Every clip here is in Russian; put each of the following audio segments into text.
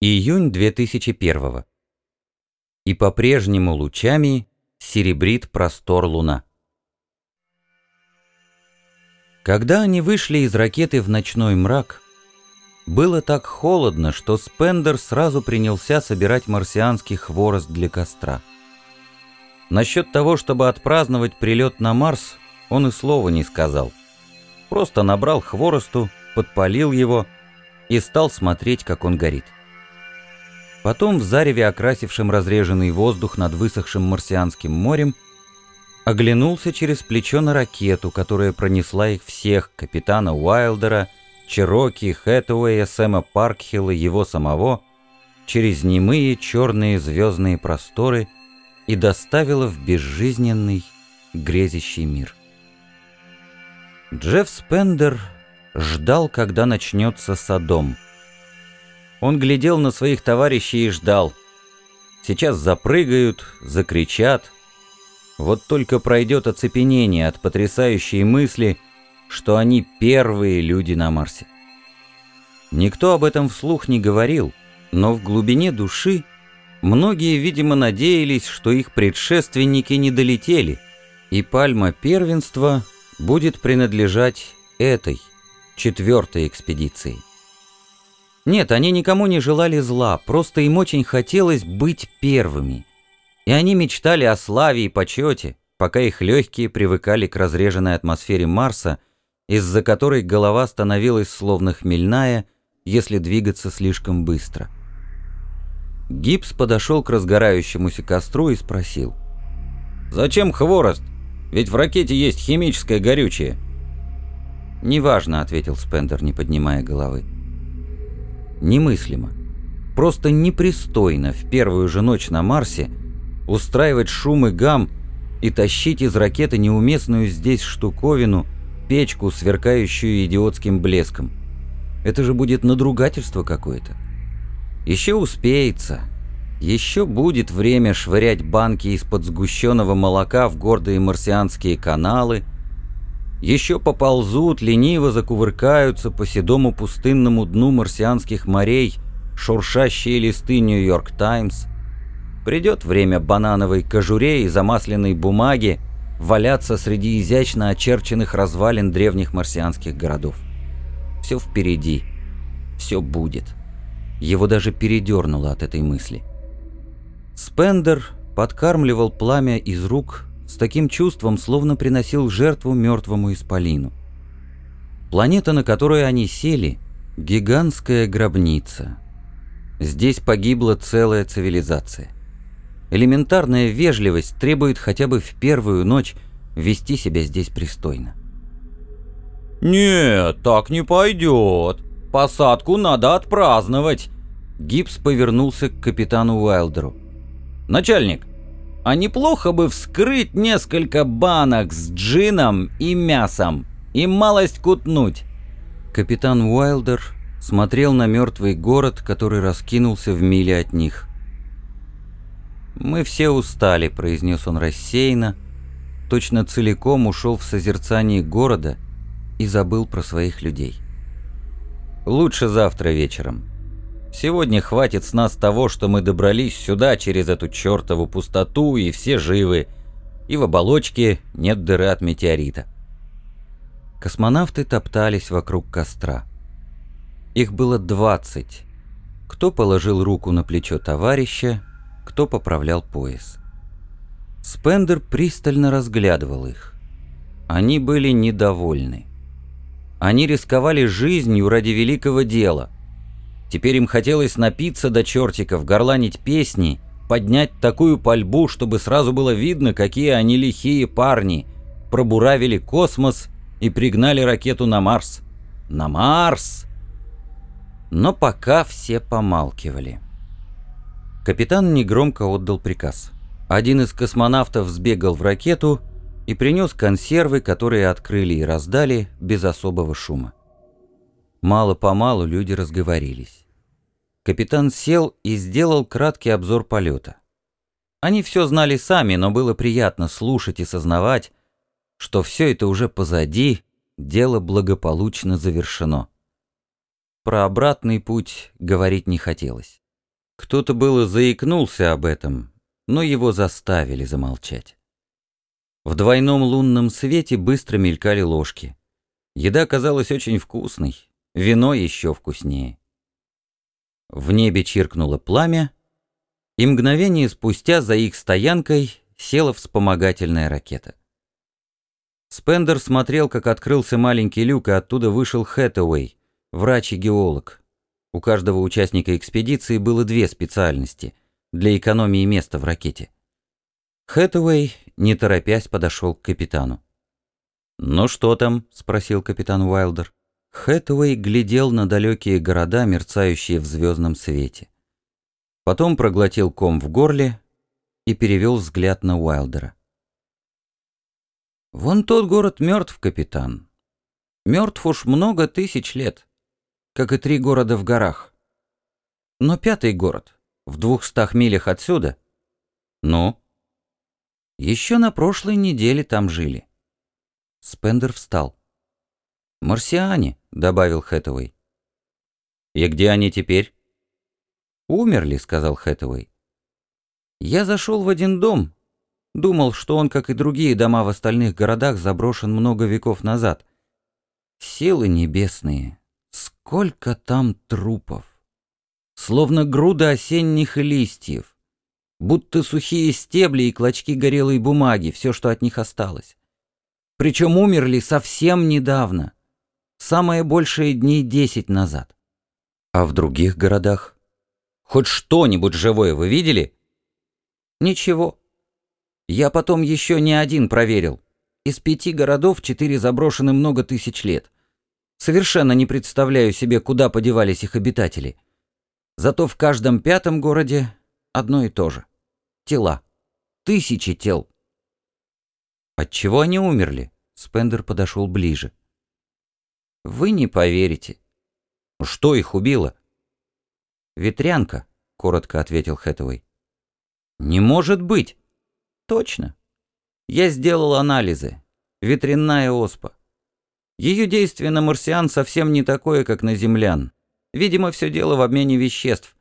Июнь 2001 И по-прежнему лучами серебрит простор луна. Когда они вышли из ракеты в ночной мрак, было так холодно, что Спендер сразу принялся собирать марсианский хворост для костра. Насчет того, чтобы отпраздновать прилет на Марс, он и слова не сказал. Просто набрал хворосту, подпалил его и стал смотреть, как он горит. Потом в зареве, окрасившем разреженный воздух над высохшим марсианским морем, оглянулся через плечо на ракету, которая пронесла их всех, капитана Уайлдера, Чероки, Хэтэуэя, Сэма Паркхилла, его самого, через немые черные звездные просторы и доставила в безжизненный, грезящий мир. Джефф Спендер ждал, когда начнется Содом — он глядел на своих товарищей и ждал. Сейчас запрыгают, закричат. Вот только пройдет оцепенение от потрясающей мысли, что они первые люди на Марсе. Никто об этом вслух не говорил, но в глубине души многие, видимо, надеялись, что их предшественники не долетели, и пальма первенства будет принадлежать этой, четвертой экспедиции. Нет, они никому не желали зла, просто им очень хотелось быть первыми. И они мечтали о славе и почете, пока их легкие привыкали к разреженной атмосфере Марса, из-за которой голова становилась словно хмельная, если двигаться слишком быстро. Гипс подошел к разгорающемуся костру и спросил. «Зачем хворост? Ведь в ракете есть химическое горючее». «Неважно», — ответил Спендер, не поднимая головы. Немыслимо. Просто непристойно в первую же ночь на Марсе устраивать шум и гам и тащить из ракеты неуместную здесь штуковину, печку, сверкающую идиотским блеском. Это же будет надругательство какое-то. Еще успеется. Еще будет время швырять банки из-под сгущенного молока в гордые марсианские каналы – еще поползут, лениво закувыркаются по седому пустынному дну марсианских морей шуршащие листы «Нью-Йорк Таймс». Придет время банановой кожуре и замасленной бумаги валяться среди изящно очерченных развалин древних марсианских городов. Все впереди, все будет. Его даже передернуло от этой мысли. Спендер подкармливал пламя из рук с таким чувством, словно приносил жертву мертвому исполину. Планета, на которую они сели, гигантская гробница. Здесь погибла целая цивилизация. Элементарная вежливость требует хотя бы в первую ночь вести себя здесь пристойно. «Нет, так не пойдет. Посадку надо отпраздновать». Гипс повернулся к капитану Уайлдеру. «Начальник, а неплохо бы вскрыть несколько банок с джином и мясом и малость кутнуть. Капитан Уайлдер смотрел на мертвый город, который раскинулся в миле от них. «Мы все устали», — произнес он рассеянно, точно целиком ушел в созерцание города и забыл про своих людей. «Лучше завтра вечером». Сегодня хватит с нас того, что мы добрались сюда через эту чертову пустоту, и все живы, и в оболочке нет дыры от метеорита. Космонавты топтались вокруг костра. Их было двадцать. Кто положил руку на плечо товарища, кто поправлял пояс. Спендер пристально разглядывал их. Они были недовольны. Они рисковали жизнью ради великого дела – Теперь им хотелось напиться до чертиков, горланить песни, поднять такую пальбу, чтобы сразу было видно, какие они лихие парни. Пробуравили космос и пригнали ракету на Марс. На Марс! Но пока все помалкивали. Капитан негромко отдал приказ. Один из космонавтов сбегал в ракету и принес консервы, которые открыли и раздали без особого шума. Мало-помалу люди разговорились. Капитан сел и сделал краткий обзор полета. Они все знали сами, но было приятно слушать и сознавать, что все это уже позади, дело благополучно завершено. Про обратный путь говорить не хотелось. Кто-то было заикнулся об этом, но его заставили замолчать. В двойном лунном свете быстро мелькали ложки. Еда казалась очень вкусной, вино еще вкуснее. В небе чиркнуло пламя, и мгновение спустя за их стоянкой села вспомогательная ракета. Спендер смотрел, как открылся маленький люк, и оттуда вышел Хэтэуэй, врач и геолог. У каждого участника экспедиции было две специальности для экономии места в ракете. Хэтэуэй, не торопясь, подошел к капитану. «Ну что там?» — спросил капитан Уайлдер. Хэтэуэй глядел на далекие города, мерцающие в звездном свете. Потом проглотил ком в горле и перевел взгляд на Уайлдера. Вон тот город мертв, капитан. Мертв уж много тысяч лет, как и три города в горах. Но пятый город, в двухстах милях отсюда. Ну? Еще на прошлой неделе там жили. Спендер встал. «Марсиане», — добавил Хэтэуэй. «И где они теперь?» «Умерли», — сказал Хэтэуэй. «Я зашел в один дом, Думал, что он, как и другие дома в остальных городах, заброшен много веков назад. Силы небесные, сколько там трупов! Словно груда осенних листьев, будто сухие стебли и клочки горелой бумаги, все, что от них осталось. Причем умерли совсем недавно, самое большее дней десять назад. А в других городах? Хоть что-нибудь живое вы видели? Ничего. Я потом еще не один проверил. Из пяти городов четыре заброшены много тысяч лет. Совершенно не представляю себе, куда подевались их обитатели. Зато в каждом пятом городе одно и то же. Тела. Тысячи тел. От чего они умерли? Спендер подошел ближе. Вы не поверите. Что их убило? Ветрянка, коротко ответил Хэтэуэй. Не может быть. Точно. Я сделал анализы. Ветряная оспа. Ее действие на марсиан совсем не такое, как на землян. Видимо, все дело в обмене веществ.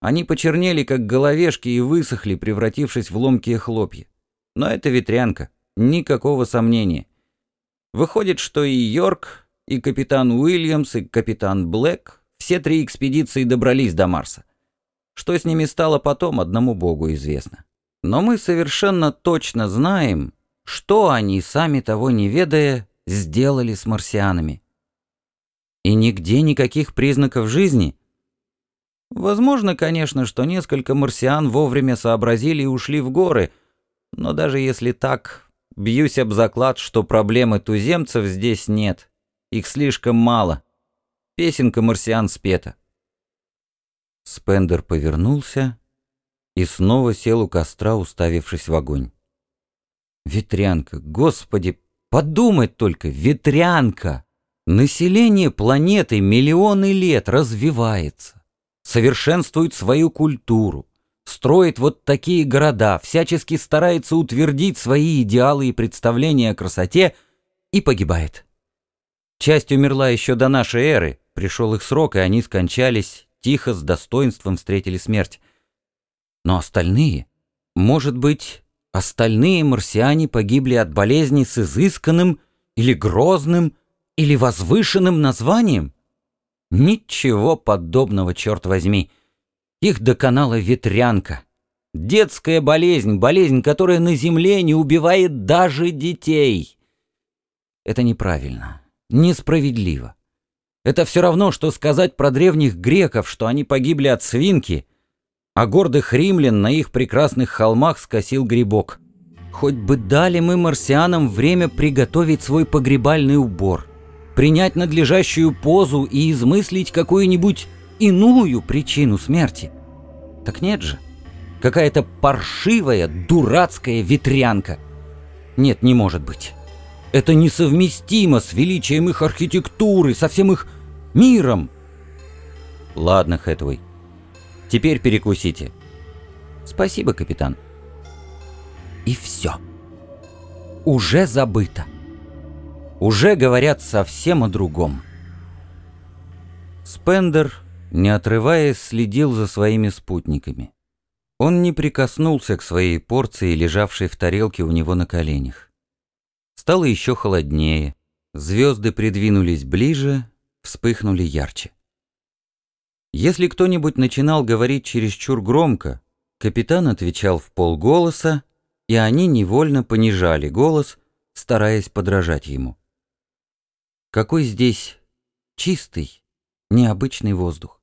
Они почернели, как головешки, и высохли, превратившись в ломкие хлопья. Но это ветрянка. Никакого сомнения. Выходит, что и Йорк, и капитан Уильямс, и капитан Блэк, все три экспедиции добрались до Марса. Что с ними стало потом, одному богу известно. Но мы совершенно точно знаем, что они, сами того не ведая, сделали с марсианами. И нигде никаких признаков жизни. Возможно, конечно, что несколько марсиан вовремя сообразили и ушли в горы, но даже если так, бьюсь об заклад, что проблемы туземцев здесь нет. Их слишком мало. Песенка марсиан спета. Спендер повернулся и снова сел у костра, уставившись в огонь. Ветрянка, господи, подумать только, ветрянка! Население планеты миллионы лет развивается, совершенствует свою культуру, строит вот такие города, всячески старается утвердить свои идеалы и представления о красоте и погибает. Часть умерла еще до нашей эры, пришел их срок, и они скончались, тихо, с достоинством встретили смерть. Но остальные, может быть, остальные марсиане погибли от болезни с изысканным или грозным или возвышенным названием? Ничего подобного, черт возьми. Их доконала ветрянка. Детская болезнь, болезнь, которая на Земле не убивает даже детей. Это неправильно, несправедливо. Это все равно, что сказать про древних греков, что они погибли от свинки, а гордых римлян на их прекрасных холмах скосил грибок. Хоть бы дали мы марсианам время приготовить свой погребальный убор, принять надлежащую позу и измыслить какую-нибудь иную причину смерти. Так нет же. Какая-то паршивая, дурацкая ветрянка. Нет, не может быть. Это несовместимо с величием их архитектуры, со всем их миром. Ладно, Хэтвей, Теперь перекусите. Спасибо, капитан. И все. Уже забыто. Уже говорят совсем о другом. Спендер не отрываясь, следил за своими спутниками. Он не прикоснулся к своей порции, лежавшей в тарелке у него на коленях. Стало еще холоднее, звезды придвинулись ближе, вспыхнули ярче. Если кто-нибудь начинал говорить чересчур громко, капитан отвечал в полголоса, и они невольно понижали голос, стараясь подражать ему. Какой здесь чистый, необычный воздух.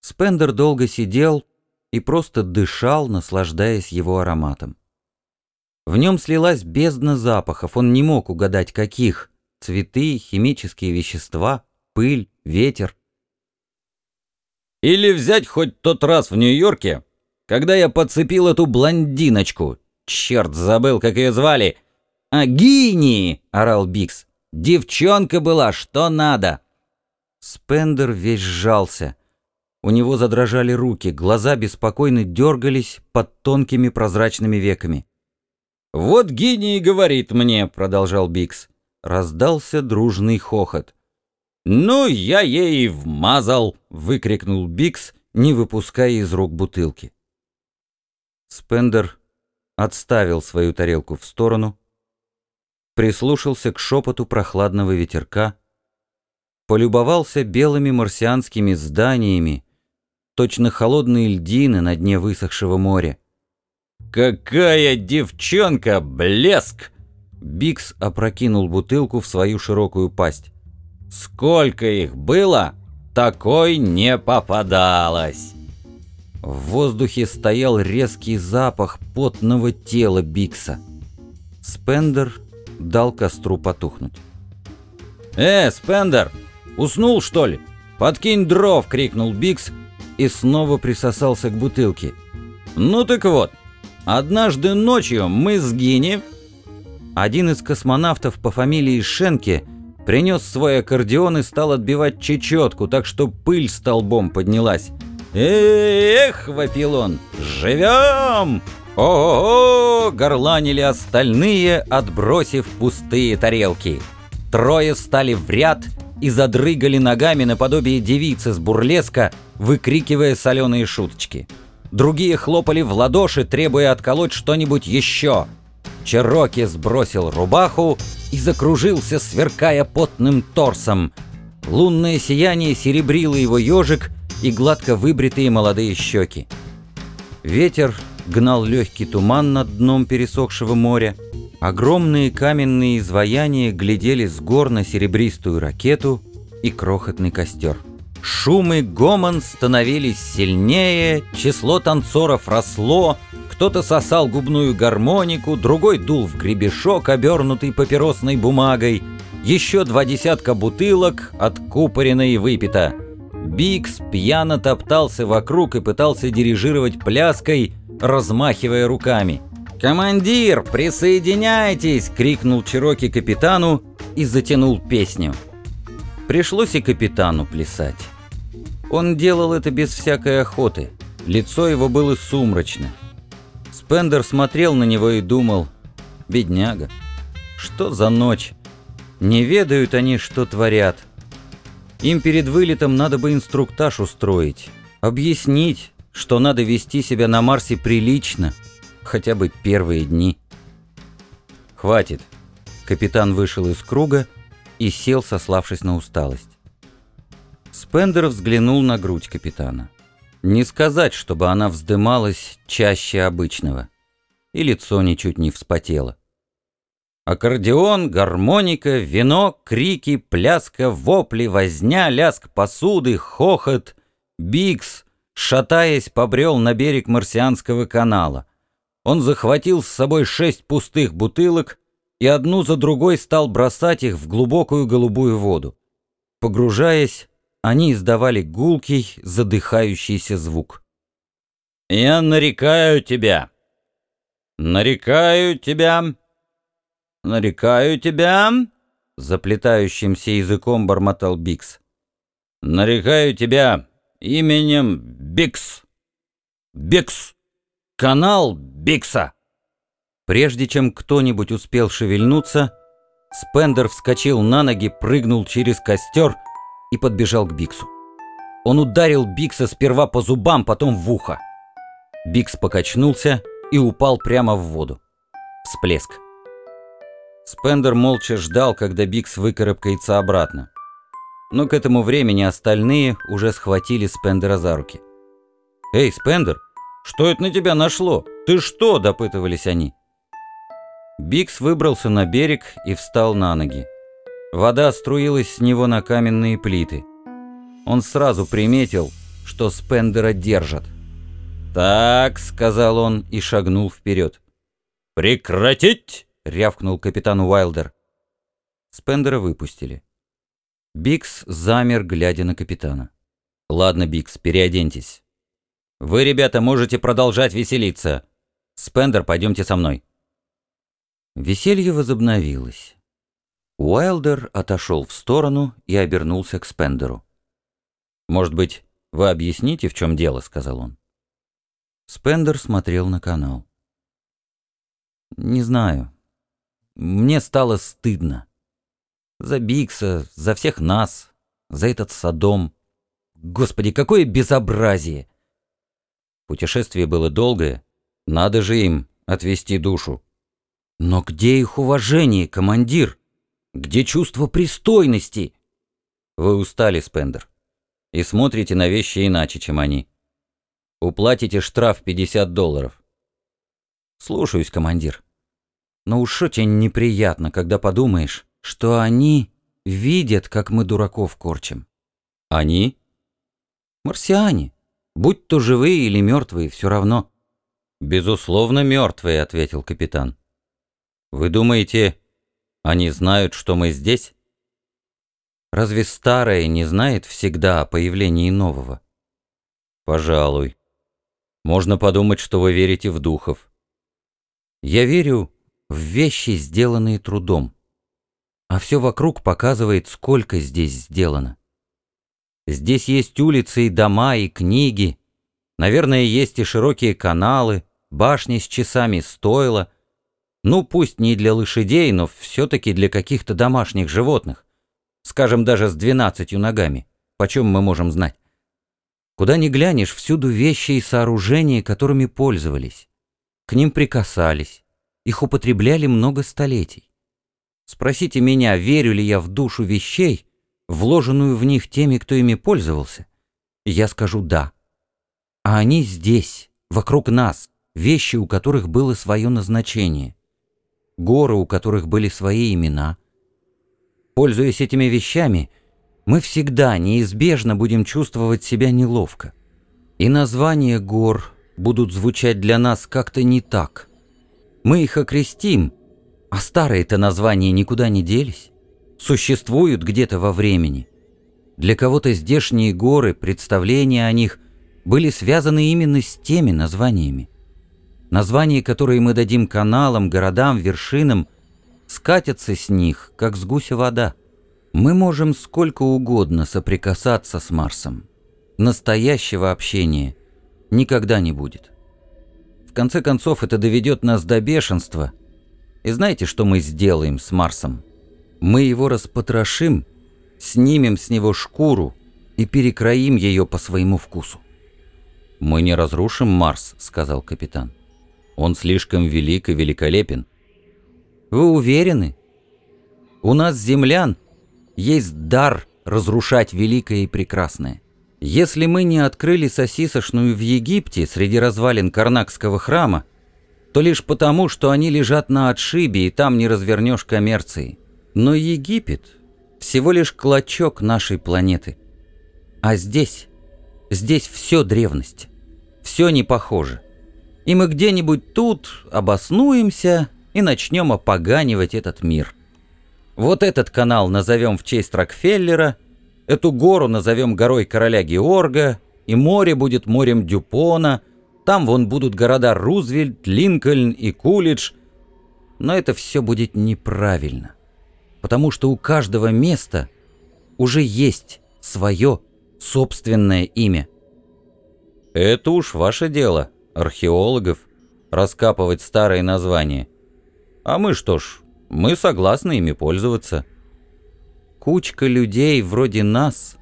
Спендер долго сидел и просто дышал, наслаждаясь его ароматом. В нем слилась бездна запахов, он не мог угадать каких. Цветы, химические вещества, пыль, ветер. Или взять хоть тот раз в Нью-Йорке, когда я подцепил эту блондиночку. Черт, забыл, как ее звали. «А Гини!» — орал Бикс. «Девчонка была, что надо!» Спендер весь сжался. У него задрожали руки, глаза беспокойно дергались под тонкими прозрачными веками. «Вот Гини и говорит мне», — продолжал Бикс. Раздался дружный хохот. «Ну, я ей вмазал!» — выкрикнул Бикс, не выпуская из рук бутылки. Спендер отставил свою тарелку в сторону, прислушался к шепоту прохладного ветерка, полюбовался белыми марсианскими зданиями, точно холодные льдины на дне высохшего моря. «Какая девчонка! Блеск!» Бикс опрокинул бутылку в свою широкую пасть. Сколько их было, такой не попадалось. В воздухе стоял резкий запах потного тела Бикса. Спендер дал костру потухнуть. «Э, Спендер, уснул, что ли? Подкинь дров!» — крикнул Бикс и снова присосался к бутылке. «Ну так вот, однажды ночью мы с Гини...» Один из космонавтов по фамилии Шенке — Принес свой аккордеон и стал отбивать чечетку, так что пыль столбом поднялась. «Эх!» — вопил он. «Живем!» «О-о-о!» — горланили остальные, отбросив пустые тарелки. Трое стали в ряд и задрыгали ногами наподобие девицы с бурлеска, выкрикивая соленые шуточки. Другие хлопали в ладоши, требуя отколоть что-нибудь еще. Чероки сбросил рубаху и закружился, сверкая потным торсом. Лунное сияние серебрило его ежик и гладко выбритые молодые щеки. Ветер гнал легкий туман над дном пересохшего моря. Огромные каменные изваяния глядели с гор на серебристую ракету и крохотный костер. Шум и гомон становились сильнее, число танцоров росло, кто-то сосал губную гармонику, другой дул в гребешок, обернутый папиросной бумагой, еще два десятка бутылок откупорено и выпито. Бикс пьяно топтался вокруг и пытался дирижировать пляской, размахивая руками. «Командир, присоединяйтесь!» — крикнул Чироки капитану и затянул песню. Пришлось и капитану плясать. Он делал это без всякой охоты. Лицо его было сумрачно. Спендер смотрел на него и думал, бедняга, что за ночь? Не ведают они, что творят. Им перед вылетом надо бы инструктаж устроить, объяснить, что надо вести себя на Марсе прилично, хотя бы первые дни. Хватит. Капитан вышел из круга и сел, сославшись на усталость. Спендер взглянул на грудь капитана. Не сказать, чтобы она вздымалась чаще обычного. И лицо ничуть не вспотело. Аккордеон, гармоника, вино, крики, пляска, вопли, возня, ляск посуды, хохот. Бикс, шатаясь, побрел на берег Марсианского канала. Он захватил с собой шесть пустых бутылок и одну за другой стал бросать их в глубокую голубую воду. Погружаясь, они издавали гулкий, задыхающийся звук. «Я нарекаю тебя! Нарекаю тебя! Нарекаю тебя!» Заплетающимся языком бормотал Бикс. «Нарекаю тебя именем Бикс! Бикс! Канал Бикса!» Прежде чем кто-нибудь успел шевельнуться, Спендер вскочил на ноги, прыгнул через костер — и подбежал к Биксу. Он ударил Бикса сперва по зубам, потом в ухо. Бикс покачнулся и упал прямо в воду. Всплеск. Спендер молча ждал, когда Бикс выкарабкается обратно. Но к этому времени остальные уже схватили Спендера за руки. «Эй, Спендер, что это на тебя нашло? Ты что?» – допытывались они. Бикс выбрался на берег и встал на ноги. Вода струилась с него на каменные плиты. Он сразу приметил, что Спендера держат. «Так», — сказал он и шагнул вперед. «Прекратить!» — рявкнул капитан Уайлдер. Спендера выпустили. Бикс замер, глядя на капитана. «Ладно, Бикс, переоденьтесь. Вы, ребята, можете продолжать веселиться. Спендер, пойдемте со мной». Веселье возобновилось. Уайлдер отошел в сторону и обернулся к Спендеру. «Может быть, вы объясните, в чем дело?» — сказал он. Спендер смотрел на канал. «Не знаю. Мне стало стыдно. За Бикса, за всех нас, за этот Содом. Господи, какое безобразие!» Путешествие было долгое. Надо же им отвести душу. Но где их уважение, командир? Где чувство пристойности? Вы устали, Спендер, и смотрите на вещи иначе, чем они. Уплатите штраф 50 долларов. Слушаюсь, командир. Но уж очень неприятно, когда подумаешь, что они видят, как мы дураков корчим. Они? Марсиане. Будь то живые или мертвые, все равно. Безусловно, мертвые, ответил капитан. Вы думаете, они знают, что мы здесь? Разве старое не знает всегда о появлении нового? Пожалуй. Можно подумать, что вы верите в духов. Я верю в вещи, сделанные трудом. А все вокруг показывает, сколько здесь сделано. Здесь есть улицы и дома, и книги. Наверное, есть и широкие каналы, башни с часами стойла — ну, пусть не для лошадей, но все-таки для каких-то домашних животных. Скажем, даже с двенадцатью ногами. Почем мы можем знать? Куда ни глянешь, всюду вещи и сооружения, которыми пользовались. К ним прикасались. Их употребляли много столетий. Спросите меня, верю ли я в душу вещей, вложенную в них теми, кто ими пользовался? Я скажу «да». А они здесь, вокруг нас, вещи, у которых было свое назначение горы, у которых были свои имена. Пользуясь этими вещами, мы всегда неизбежно будем чувствовать себя неловко. И названия гор будут звучать для нас как-то не так. Мы их окрестим, а старые-то названия никуда не делись, существуют где-то во времени. Для кого-то здешние горы, представления о них были связаны именно с теми названиями. Названия, которые мы дадим каналам, городам, вершинам, скатятся с них, как с гуся вода. Мы можем сколько угодно соприкасаться с Марсом. Настоящего общения никогда не будет. В конце концов, это доведет нас до бешенства. И знаете, что мы сделаем с Марсом? Мы его распотрошим, снимем с него шкуру и перекроим ее по своему вкусу. «Мы не разрушим Марс», — сказал капитан. Он слишком велик и великолепен. Вы уверены? У нас, землян, есть дар разрушать великое и прекрасное. Если мы не открыли сосисочную в Египте среди развалин Карнакского храма, то лишь потому, что они лежат на отшибе и там не развернешь коммерции. Но Египет всего лишь клочок нашей планеты. А здесь, здесь все древность, все не похоже и мы где-нибудь тут обоснуемся и начнем опоганивать этот мир. Вот этот канал назовем в честь Рокфеллера, эту гору назовем горой короля Георга, и море будет морем Дюпона, там вон будут города Рузвельт, Линкольн и Кулидж. Но это все будет неправильно, потому что у каждого места уже есть свое собственное имя. «Это уж ваше дело», археологов, раскапывать старые названия. А мы что ж, мы согласны ими пользоваться. Кучка людей вроде нас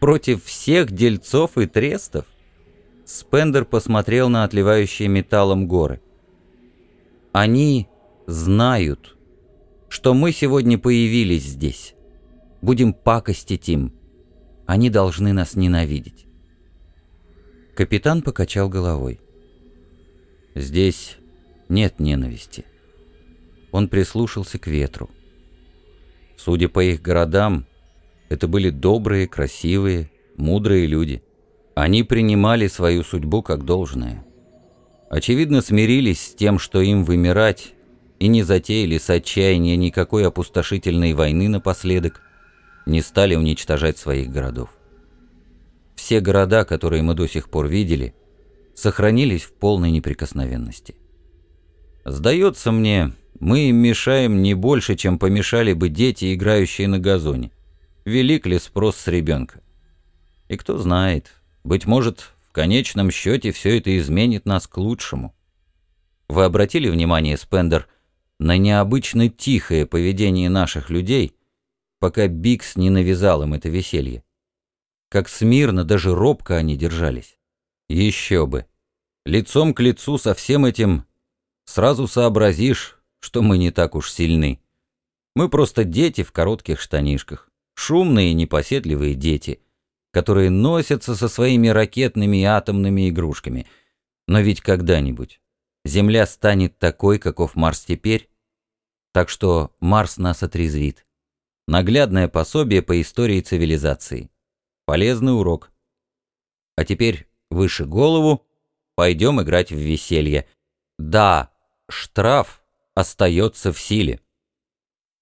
Против всех дельцов и трестов? Спендер посмотрел на отливающие металлом горы. Они знают, что мы сегодня появились здесь. Будем пакостить им. Они должны нас ненавидеть. Капитан покачал головой. Здесь нет ненависти. Он прислушался к ветру. Судя по их городам, это были добрые, красивые, мудрые люди. Они принимали свою судьбу как должное. Очевидно, смирились с тем, что им вымирать, и не затеяли с отчаяния никакой опустошительной войны напоследок, не стали уничтожать своих городов. Все города, которые мы до сих пор видели, сохранились в полной неприкосновенности. Сдается мне, мы им мешаем не больше, чем помешали бы дети, играющие на газоне. Велик ли спрос с ребенка? И кто знает, быть может, в конечном счете все это изменит нас к лучшему. Вы обратили внимание, Спендер, на необычно тихое поведение наших людей, пока Бикс не навязал им это веселье? Как смирно, даже робко они держались. Еще бы. Лицом к лицу со всем этим сразу сообразишь, что мы не так уж сильны. Мы просто дети в коротких штанишках, шумные непоседливые дети, которые носятся со своими ракетными и атомными игрушками. Но ведь когда-нибудь Земля станет такой, каков Марс теперь, так что Марс нас отрезвит. Наглядное пособие по истории цивилизации. Полезный урок. А теперь выше голову, пойдем играть в веселье. Да, штраф остается в силе.